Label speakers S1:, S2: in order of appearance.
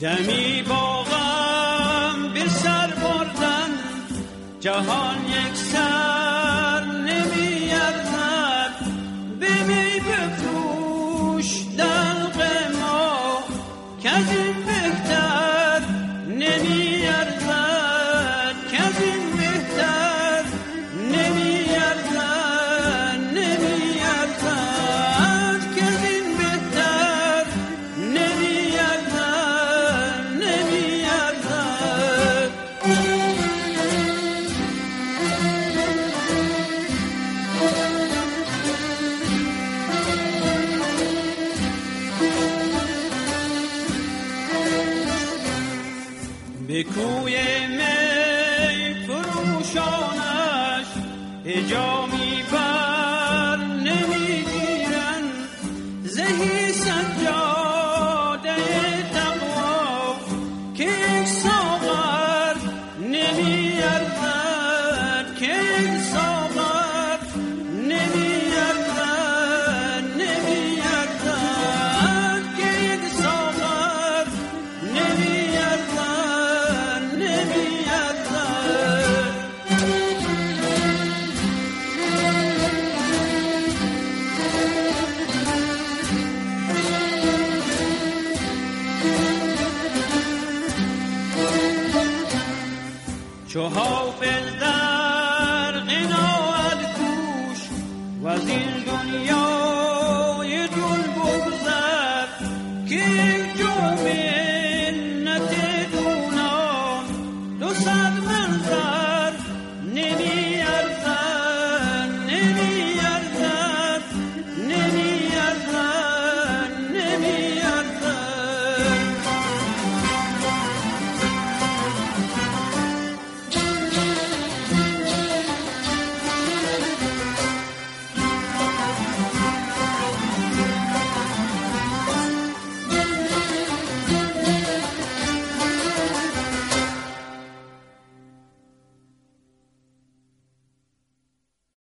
S1: دمی باغم به سر بردن جهان یک سر نمی ارزد به می بفروش به کوی می فروشانش هجامی بر نمیگیرن زهی سجاد چو حافظ در قناعت کوش و از این دنیای دل بگذر که جمعه